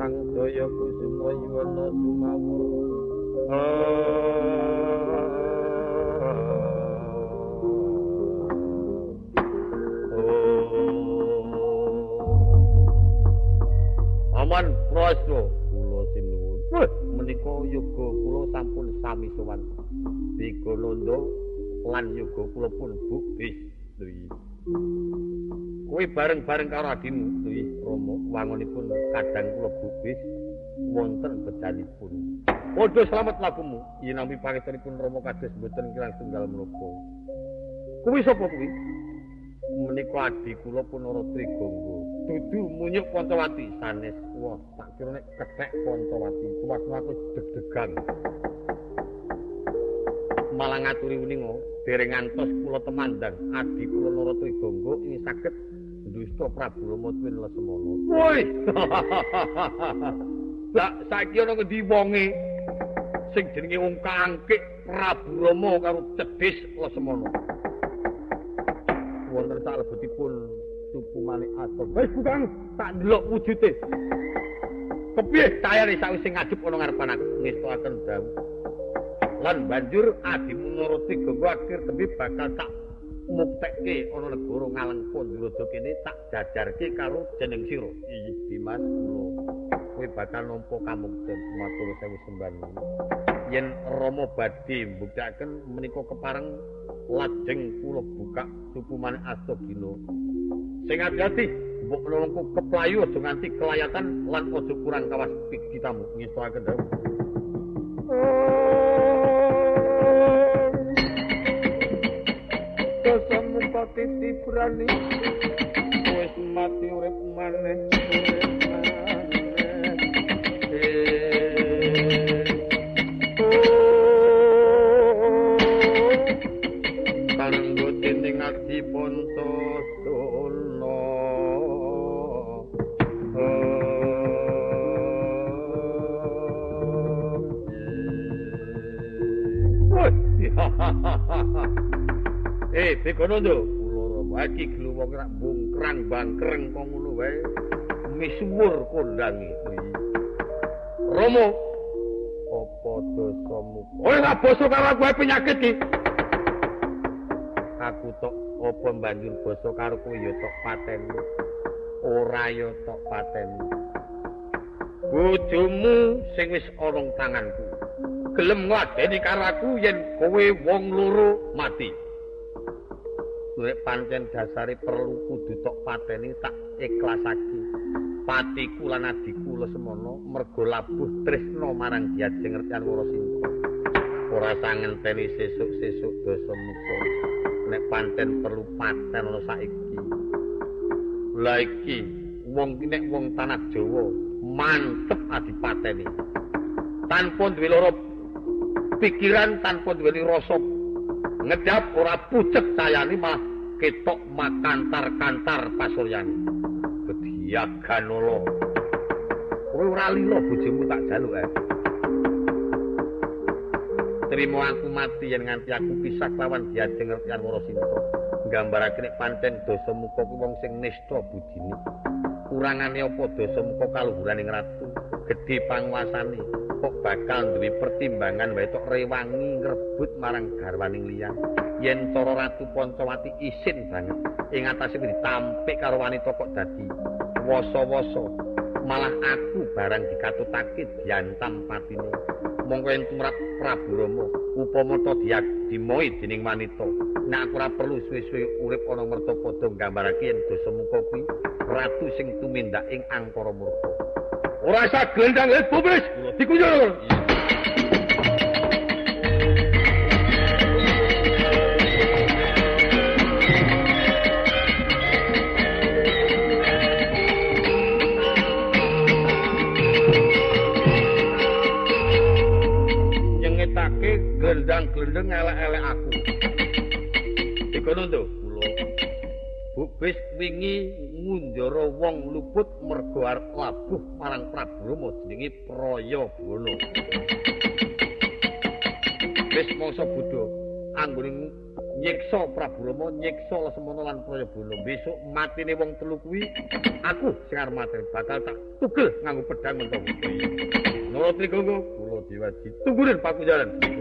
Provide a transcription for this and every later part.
sang daya kusuma yuwana sumawur Aman prasna kula sinuwun. Menika yoga kula sampun sami sowan. Tiga lan yoga kula pun bukti. Kowe bareng-bareng karo adimu, Dwi Rama, wangunipun kadang kula bukti wonten bedanipun. Padha slamet lakumu, yen nampi pangestunipun Rama kados mboten kirang tunggal menapa. Kuwi sapa kuwi? Menika adi kula Punara Trigangga. Dudu munyuk Pancawati sanes. Wah, tak kira nek kethek Pancawati, tuwakku aku deg-degan. Malah ngaturi uninga, dereng ngantos kula temandang adi kula Nara Trigangga ini saged dusta Prabu Rama Twin Lesemana. Woi. Lah saiki ana ngendi wonge sing jenenge wong kangkik Prabu Rama karo Cedhis Lesemana. Wonten salebetipun suku manik atom. Wis Bukang, tak ndelok wujude. Kepiye cayane sawise ngadep ana ngarepan aku ngestoaken dawuh. Lan banjur adimu nuruti genggo akhir tembe bakal tak muktekke ana negara ngalengkon Ndrodo kene tak jajarke karo jeneng sira. Iya, Dimas kula. Kowe bakal nampa kamukten matur sewu sembahan. Yen Rama badhe mbuktekaken menika kepareng lajeng kula buka suku maneh Astagina. Sing ati-ati, mbok menawa keplayu aja nganti kelayatan lan aja kurang kawas kitamu ngestoaken dawuh. Tibrani Wis mati urip maneh urip maneh Kanggo dening ati ponto sono Eh, dikono to. Kula Rama bangkreng kok ngono wae. Misuwur kondange. Romo. Apa dosamu? Ora ora basa karo aku penyakit iki. Aku tok apa banjur basa karo kowe ya tok paten. Ora ya tok paten. Bojomu sing wis ana tanganku. Gelem ngladeni karo aku yen kowe wong loro mati. Duwe pancen dasare perlu kudu tok pateni tak ikhlasake. Patiku lan adiku Lesmana mergo labuh tresna marang Dyajeng Ngertian Warasinta. Ora sangenteni sesuk-sesuk dosa muka. Nek pancen perlu paten ana saiki. Lah iki wong nek wong tanah Jawa mantep adipateni. Tanpa duwe loro pikiran tanpa duwe rasa ngedap ora pucet sayani malah ketok makantar-kantar pasuryani. Bedhiaganala. Kowe ora lila bojomu tak jaluk ae. Trima aku mati yen nganti aku pisah lawan Dyajeng Ngertian Warasinta. Nggambarake nek pancen dosa muka ku wong sing nista budine. Kurangane apa dosa muka kaluhuraning ratu, gedhe panguasane, kok bakal duwe pertimbangan wae tok rewangi ngrebut marang garwaning liyan. Yen cara Ratu Pancawati isin banget ing atase ditampik karo wanita kok dadi wasa-wasa. Malah aku barang dikatutake diantam patine. Mongko yen tumrap Prabu Rama upama to diak dimoi dening wanita. Nek aku ora perlu suwe-suwe urip ana mertapada nggambarake yen dosa muka kuwi ratu sing tumindak ing angkara murka. Ora usah gendang eh bubris. Dikunjul. Nyengetake gendang-gendeng elek-elek aku. Dikono to, kula. Bubis wingi ngunjara wong luput mergo arep labuh marang Prabu Rama jenenge Prayabana. Wis mangsa Buddha anggone nyiksa Prabu Rama nyiksa Lesmana lan Prayabana besok matine wong telu kuwi aku sing arep mati bakal tak tugel nganggo pedang mentok Nara Trigonggo kula diwaji. Tunggurin pakujaran ing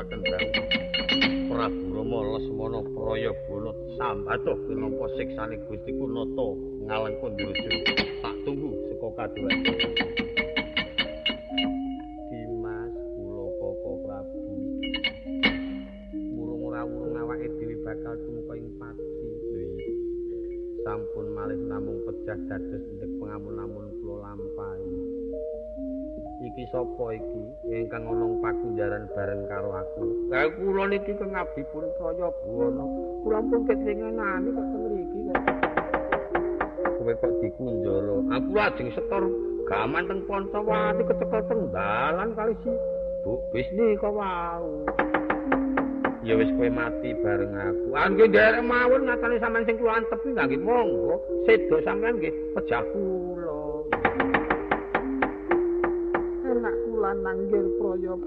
isoaken dawuh Prabu Rama Lesmana Prayabana sambatuh kinampa siksane Gusti Kunata ngalengkun dirujuk tak tunggu saka kaduan. Dimas kula Koko Prabu? Murung ora wurung awake dhewe bakal tumeka ing pati sampun malih namung pecah dados ndek pengamun-amun kula lampahi iki sapa iki ingkang ana pakunjaran bareng karo aku. Lah kula niki kang abdi pun kaya buwana. Kula pun ketingenane kok mriki kok. Kowe kok dikunjara. Aku lajeng setor gaman teng Poncowati kecekel teng dalan kali si. Bu, wis nika wau. Ya wis kowe mati bareng aku. Angge nderek mawon ngatane sampean sing kula antep iki nggih monggo. Sedo sampean nggih pejah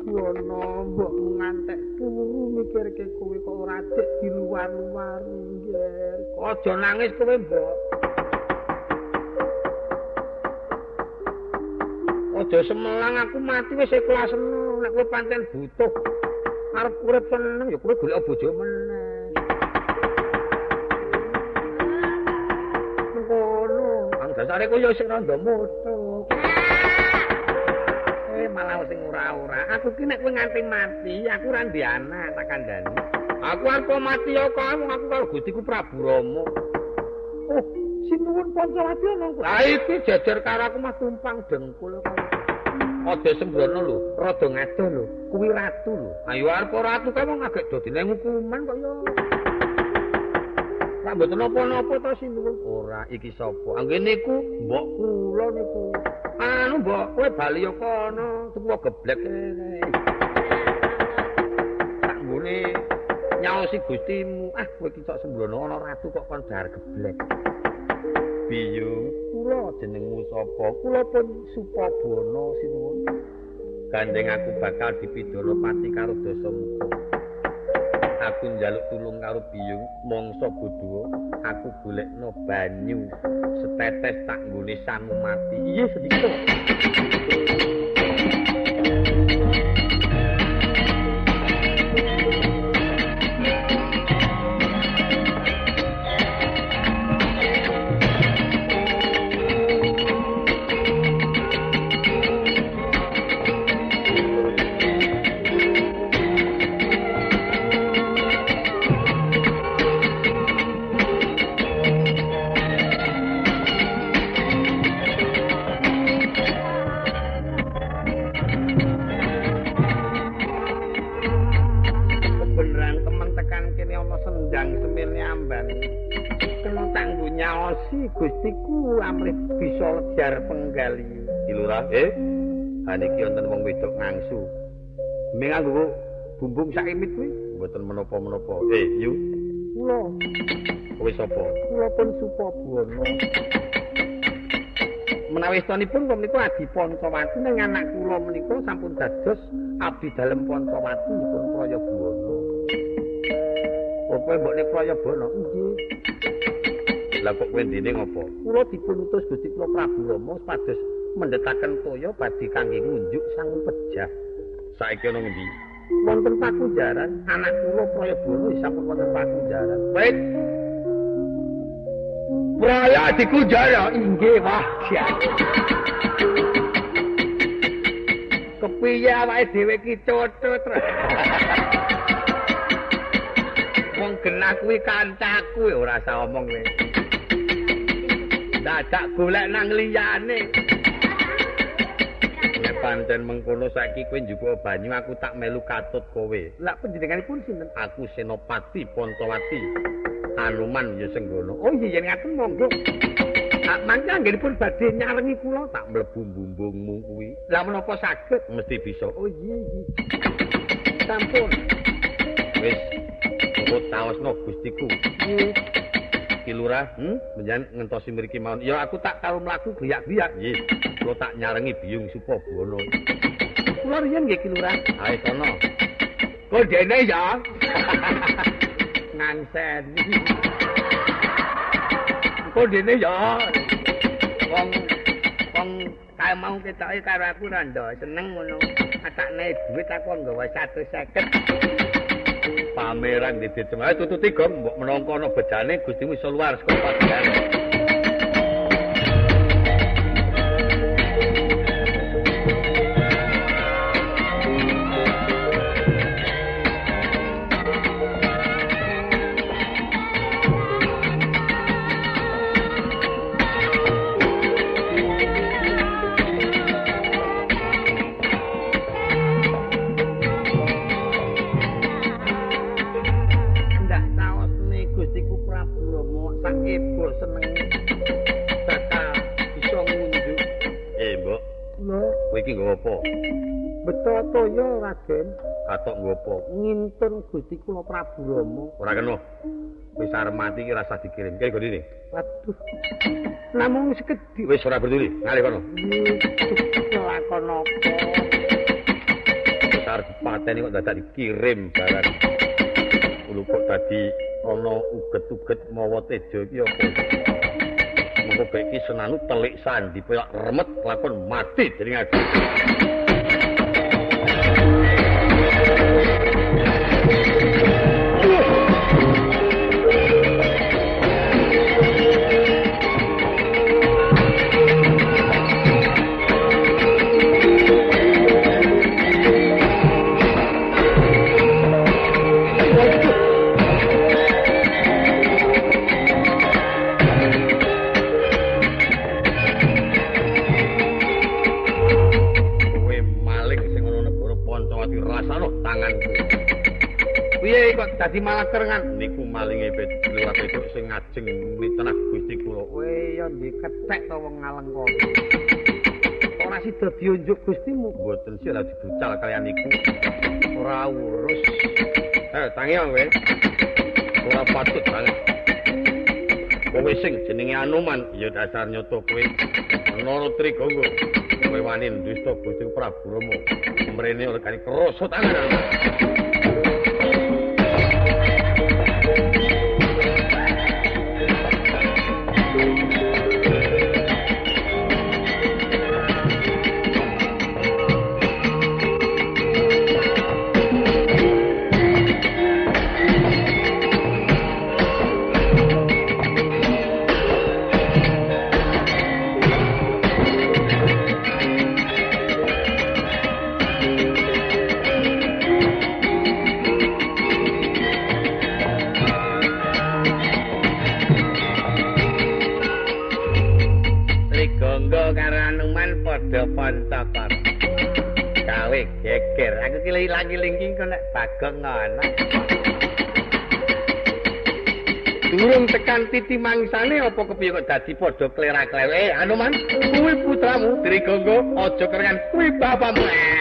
buana mbok ngantek turu mikirke kowe kok ora dik di luar-luar nggir aja nangis kowe mbok. Aja semelang aku mati wis ikhlas nek kowe pancen butuh arep urip seneng ya kowe golek bojo meneh. Ngono ang dasare kowe ya sing randa mutu malah sing ora-ora. Aku ki nek kowe nganti mati, aku ora ndek anak tak kandhani. Aku arep mati ya kamu aku karo Gustiku Prabu Rama. Oh, sinuwun Pancawati ana. Lah iki jejer karo aku mas tumpang dengkul kok. Aja sembrono lho, rada ngadoh lho. Kuwi ratu lho. Ayo arep ratu kae wong agek dadi nang hukuman kok ya. Nek mboten napa-napa to sinuwun. Ora, iki sapa? Anggene niku mbok kula niku. Anu mbok kowe bali yo kono tuwa geblek. Tak ngene nyaosi gustimu. Ah kowe iki sok sembrono ana ratu kok kon dar geblek. Biyung kula jenengmu sapa? Kula pun supabono sinuwun. Gandeng aku bakal dipidana pati karo dosa aku njaluk tulung karo biyung mangsa bodho aku golekno banyu. Setetes tak nggone sangu mati. Iya sedikit niki wonten wong wedok ngangsu. Ming nganggo bumbung sakimit kuwi mboten menapa-menapa. Eh, yu. Kula. Kowe sapa? Kula pun Supabuana. menawi istanipun kok menika adi Pancawati nang anak kula menika sampun dados abdi dalem Pancawati dipun Prayabuwana. Apa mbok nek Prayabuwana? Nggih. Lah kok wendine ngopo? Kula dipun utus Gusti kula Prabu Rama supados mendhetaken toya badhe kangge ngunjuk sang pejah. Saiki ana ngendi? Wonten pakujaran, anak kula Prayabuwana sampun wonten pakujaran. Baik. Praya dikujara inggih wah Kepiye awake dhewe ki cotot. Wong genah kuwi kancaku ora usah omong kowe. Dadak golek nang liyane. Nek pancen mengkono saiki kowe njuga banyu aku tak melu katut kowe. Lah panjenenganipun sinten? Aku Senopati Pontowati. Anuman ya Senggono. Oh iya yen ngaten monggo. Tak mangke anggenipun badhe nyarengi kula tak mlebu bumbungmu kuwi. Lah menapa saged? Mesti bisa. Oh iya iya. Sampun. Wis kok taosno Gustiku. Nggih. Ki Lurah, hm, menjan ngentosi mriki mawon. Ya aku tak karo mlaku biyak-biyak. Nggih. Kula tak nyarengi biyung Supabono. Kula riyen nggih Ki Lurah. Ayo sono. Kok dene ya? ngansen. Kok dene ya? Wong wong kae mau ketoke karo aku rando seneng ngono. Atakne dhuwit aku nggawa 150. Pameran di Cemara tututi gom mbok menangka ana bejane Gustimu iso luar saka padean. katok ngopo ngintun Gusti kula Prabu Rama. Ora kena. Wis arep mati iki rasa dikirim. Kene gone waduh. Namung sekedhi wis ora peduli ngalih kono. Lakon apa? Besar pateni kok dadak dikirim barang. Kulo kok tadi ana uget-uget mawa tejo iki apa mengko iki senanu telik sandi pelak remet lakon mati dening aku dadi malah kerengan niku malinge liwat itu sing ngajeng mitenah Gusti kula. Kowe ya ndek ketek to wong ngaleng kok. Ora sida diunjuk Gustimu. Mboten sira dibucal kalian niku. Ora urus. Eh, tangi kowe. Ora patut banget. Kowe sing jenenge Anuman ya dasar nyoto kowe. Nono Trigonggo. Kowe wani dusta Gusti Prabu Rama. Mrene ora kali krosot tangan. bagong ana. Durung tekan titi mangsane apa kepiye kok dadi padha klerak-klewe? Eh, Anuman, kuwi putramu, Trigonggo, aja kerengan kuwi bapakmu.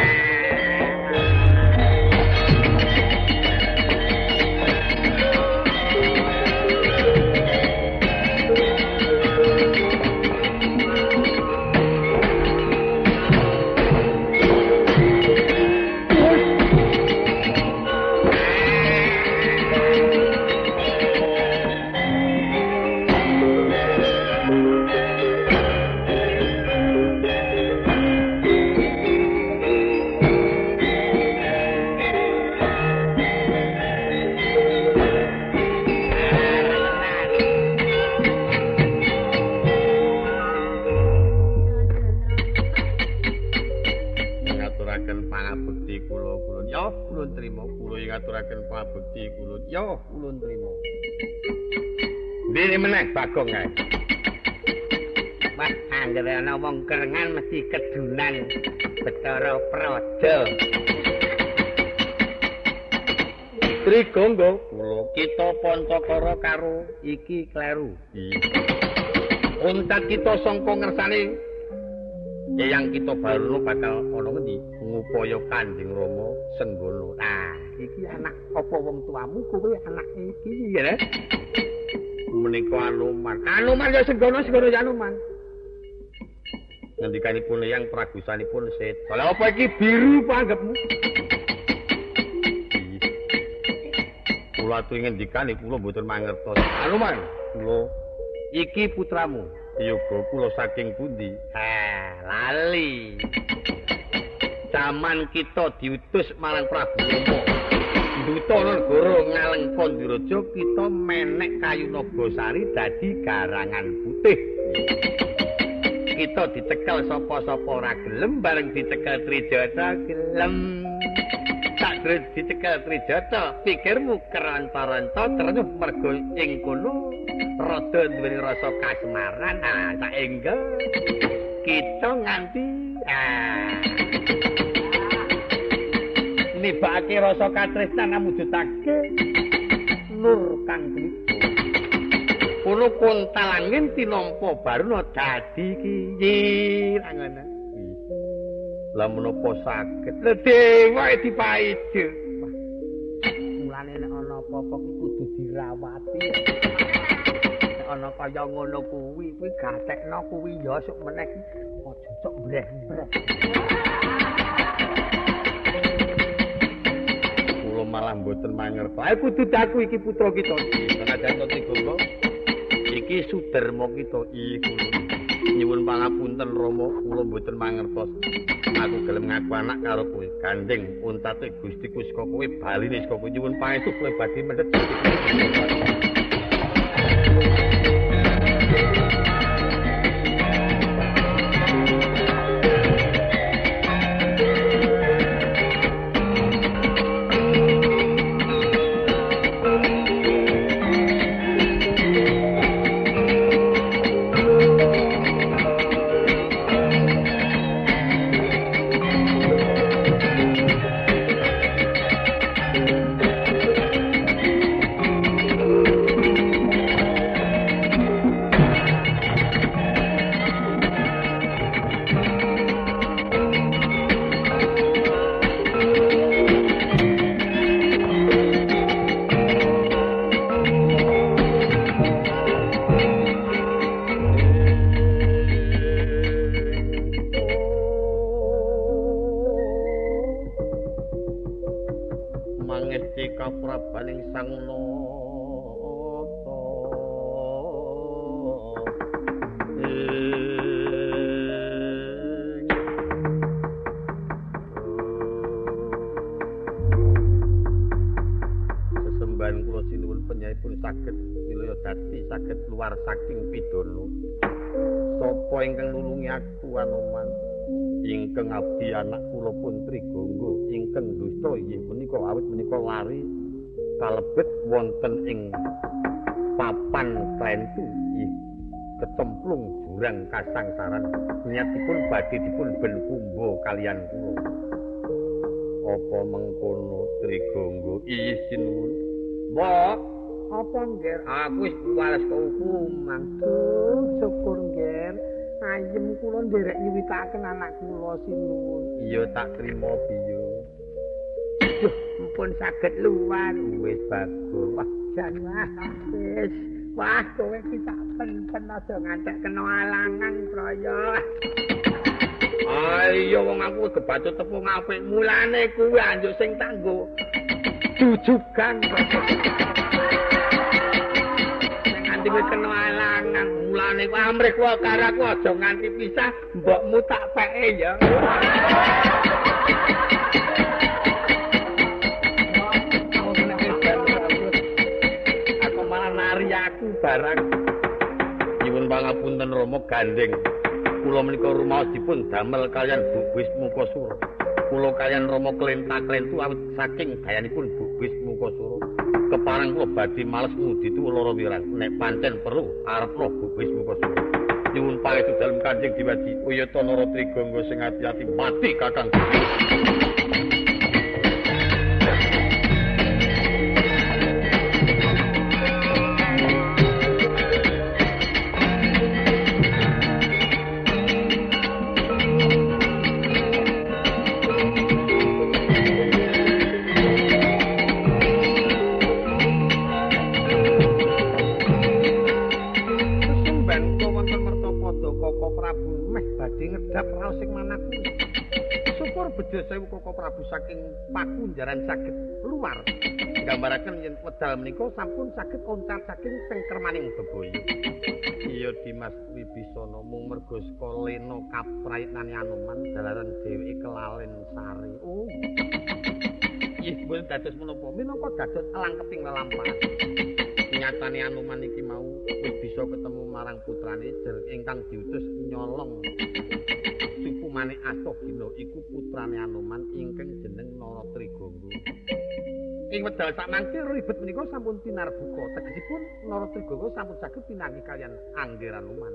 Kula trima. Kula ing aturaken pangabekti kula. Yo, kula trima. Dene meneh Bagong ae. Wah, anggere ana wong kerengan mesti kedunan. Betara Praja. Trigonggo, kula kita pancakara karo iki kleru. Untat kita sangka ngersane Eyang kita baru bakal ana ngendi? Ngupaya Kanjeng Rama Senggono. Nah, iki anak apa wong tuamu kowe anak iki ya? Menika Anuman. Anuman ya Senggono, Senggono ya Anuman. Ngendikanipun Eyang pragusanipun set. Lah apa iki biru panggepmu? Kula atu ngendikane kula mboten mangertos. Anuman, kula iki putramu. Yoga kula saking pundi? Ha, lali. Zaman kita diutus marang Prabu Rama. Duta negara ngaleng Pandiraja kita menek kayu Nagasari dadi garangan putih. Kita dicekel sapa-sapa ora gelem bareng dicekel Trijata gelem. Tak dicekel Trijata, pikirmu keranta-ranta terus mergo ing kono rada duweni rasa kasmaran ah saengga kita nganti ah nibake rasa katresnan mujudake nur kang glipo kono kontalangin tinampa baruna dadi kiyi ngono. Lah menapa saged? Lha dewa dipaide mulane nek ana apa-apa kudu dirawati. Ana kaya ngono kuwi kuwi gatekno kuwi ya sok meneh. Aja sok breh-breh mangerto ae kudu daku iki putra kita senajan to tiga iki suderma kita iku nyuwun pangapunten Rama kula mboten mangertos aku gelem ngaku anak karo kowe gandeng untate Gustiku saka kowe baline saka kowe nyuwun pangestu kowe badhe mendhet anoman. Ingkang abdi anak kula pun Trigangga ingkang dusta inggih menika awit menika lari kalebet wonten ing papan klentu inggih kecemplung jurang kasangsaran. Niatipun badhe dipun ben kumba kalian kula. Apa mengkono Trigangga? Inggih sinuwun. Mbok apa nggih aku wis wales hukuman tuh syukur nggih ayem kula nderek nyuwitaken anak kula sinuwun iya tak trima biyo Duh, mpun saged luar. Wis bagus. Wah jan wis. Wah kowe iki tak pen-pen aja ngantek kena alangan praya ayo wong aku kebacut tepung apik. Mulane kuwi anjuk sing tanggo jujugan nganti wis kena alangan amrih karo aku aja nganti pisah mbokmu tak peke ya. Aku malah nari aku barang. Nyuwun pangapunten Rama gandeng. Kula menika rumaos dipun damel kalian Bu Wismu Kasura kula kalian Rama klentak-klentu awit saking gayanipun Bubis Mukasura. Keparang kula badhe males ngudi tu lara wirang nek pancen perlu arepno Bubis Mukasura. Nyuwun pangestu dalem Kanjeng Diwaji, Uyata Nara Trigangga sing ati-ati mati Kakang. Pakunjaran saged luar. Gambaraken yen wedal menika sampun saged oncat saking sengkermaning bebaya iya Dimas Wibisana mung mergo sekolena kaprayitnane Anoman dalaran dheweke kelalen sari. Oh. Ih boten dados menapa? Menapa dados alangkeping lelampahan. Nyatane Anoman iki mau wis bisa ketemu marang putrane ingkang diutus nyolong. Manik Astagina iku putrane Anoman ingkang jeneng Nara Trigangga. Ing wedal sak mangke ribet menika sampun tinarbuka. Tegesipun Nara Trigangga sampun saged pinangi kalian Angger Anoman.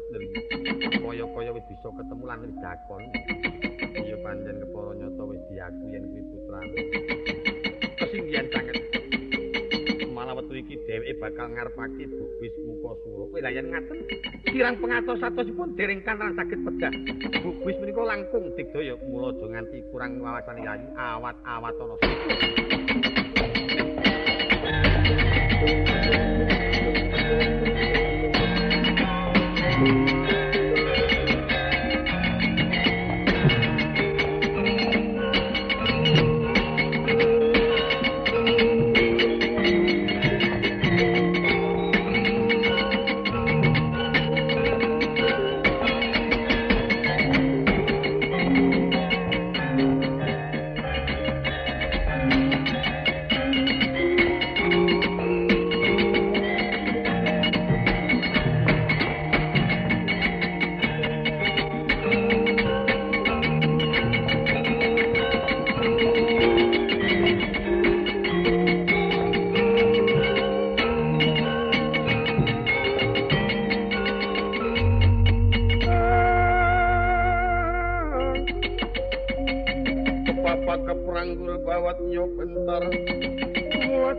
Kaya-kaya wis bisa ketemu lan wis dakon. Iya panjen kepara nyata wis diaku yen kuwi putrane. Kesinggihan sanget. Malah wektu iki dheweke bakal ngarepake Bubis Mukasura. Kowe layan ngaten. kirang pengatos satosipun dereng kanran saged pedah. Bubis menika langkung digdaya mula aja nganti kurang wawasan yayi awat-awat ana.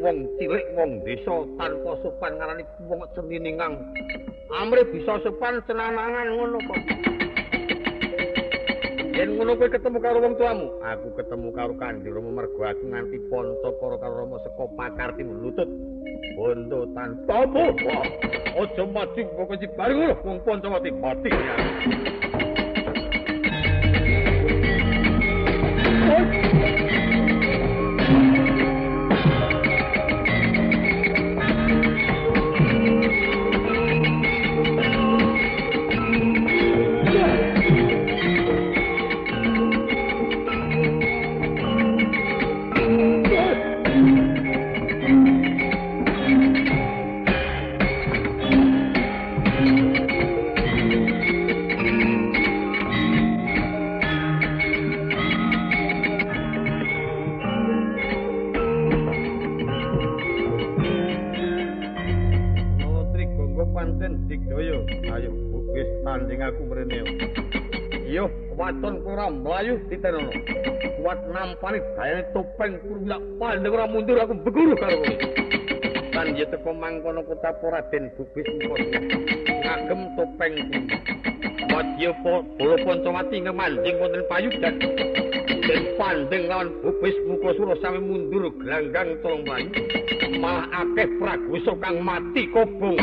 Wong cilik wong desa tanpa sopan ngarani wong ceniningang. Amre bisa sopan cenanangan ngono kok. Yen ngono kowe ketemu karo wong tuamu, aku ketemu karo Rama mergo aku nganti ponco karo Rama saka pakarti lutut. Bondo tanpa. Aja mati kok iki bareng wong Pancawati mati. mlayu Nampani gayane topeng kurwila pandeng ora mundur aku beguru karo. Lan yen teko mangkono kota Raden Bubis Mukos. Ngagem topeng kuwi. Wadya Bolo Pancawati ngemanding wonten payudan. Den pandeng lawan Bubis Mukosura sami mundur gelanggang tolong mlayu. Malah akeh pragusa kang mati kobong.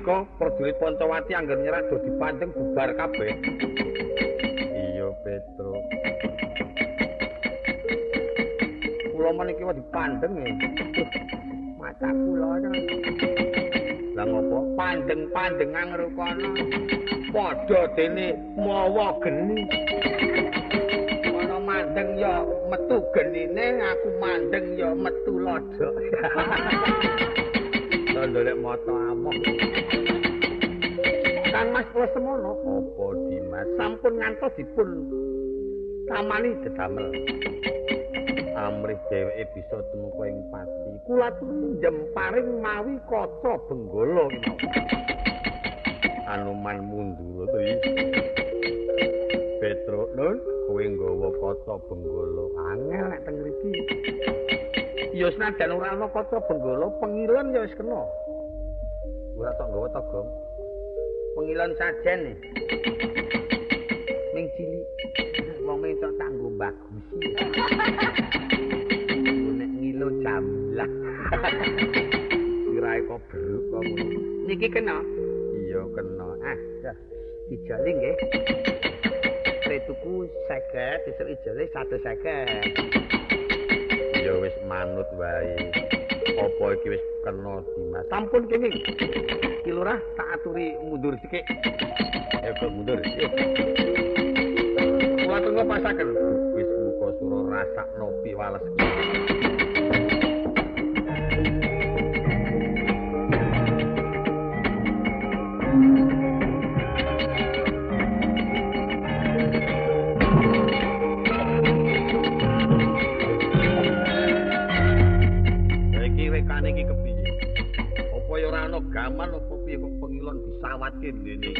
Panika prajurit Pancawati angger nyerah do dipandeng bubar kabeh. Iya, Petro. Kula meniki wae dipandeng ya. Mata kula Lah ngopo? Pandeng-pandeng angrukono. Padha dene mawa geni. Ana mandeng ya metu genine, aku mandeng ya metu lodok. ndolek mata amok. Kang Mas kula semono apa Dimas sampun ngantos dipun tamani dedamel. Amrih dheweke bisa tumeka ing pati. Kula turu jemparing mawi kaca benggala Anuman mundur to Petro Nun kowe nggawa kaca benggala angel nek teng mriki. Ya senajan ora ana kaca benggala pengilon ya wis kena. ora tok nggawa togong. Pengilan sajen nih. Ning cilik. Wong mentok tanggo bagus. Nek ngilo jamlah. Sirahe kok beruk kok. Niki kena. Iya kena. Ah, dah. Ijali nggih. Tuku seket, disel ijali satu seket. Ya wis manut wae. Apa iki wis kena Dimas. Sampun kene. Ki lurah tak aturi mundur sithik. Ya kok mundur. Kula tunggu pasaken. Wis muka sura rasak nopi wales. Disawatke ndene.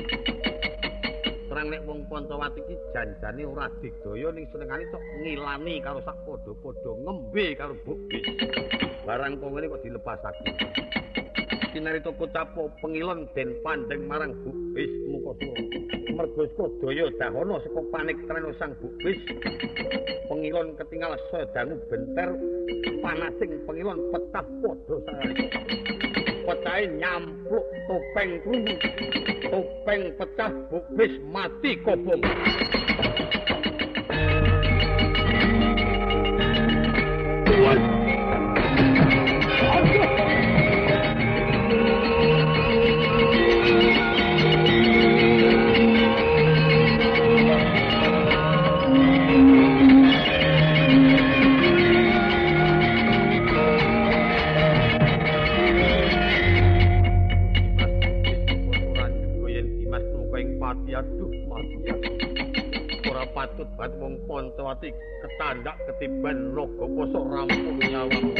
Terang nek wong Pancawati iki janjane ora digdaya ning senengane tok ngilani karo sak padha-padha ngembe karo bukti. Barang kok ngene kok dilepasake. Sinarita kocapo pengilon den pandeng marang bukis muka suwa. Mergo daya dahono saka panik treno sang bukis. Pengilon ketinggal sedangu benter panasing pengilon petah padha sareng. Pecahe nyampluk topeng krungu. Topeng pecah bukis mati kobong Pancawati ketandak ketiban naga poso rampung nyawamu.